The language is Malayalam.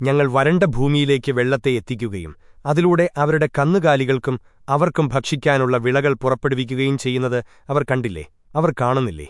ഞങ്ങൾ വരണ്ട ഭൂമിയിലേക്ക് വെള്ളത്തെ എത്തിക്കുകയും അതിലൂടെ അവരുടെ കന്നുകാലികൾക്കും അവർക്കും ഭക്ഷിക്കാനുള്ള വിളകൾ പുറപ്പെടുവിക്കുകയും ചെയ്യുന്നത് അവർ കണ്ടില്ലേ? അവർ കാണുന്നില്ലേ?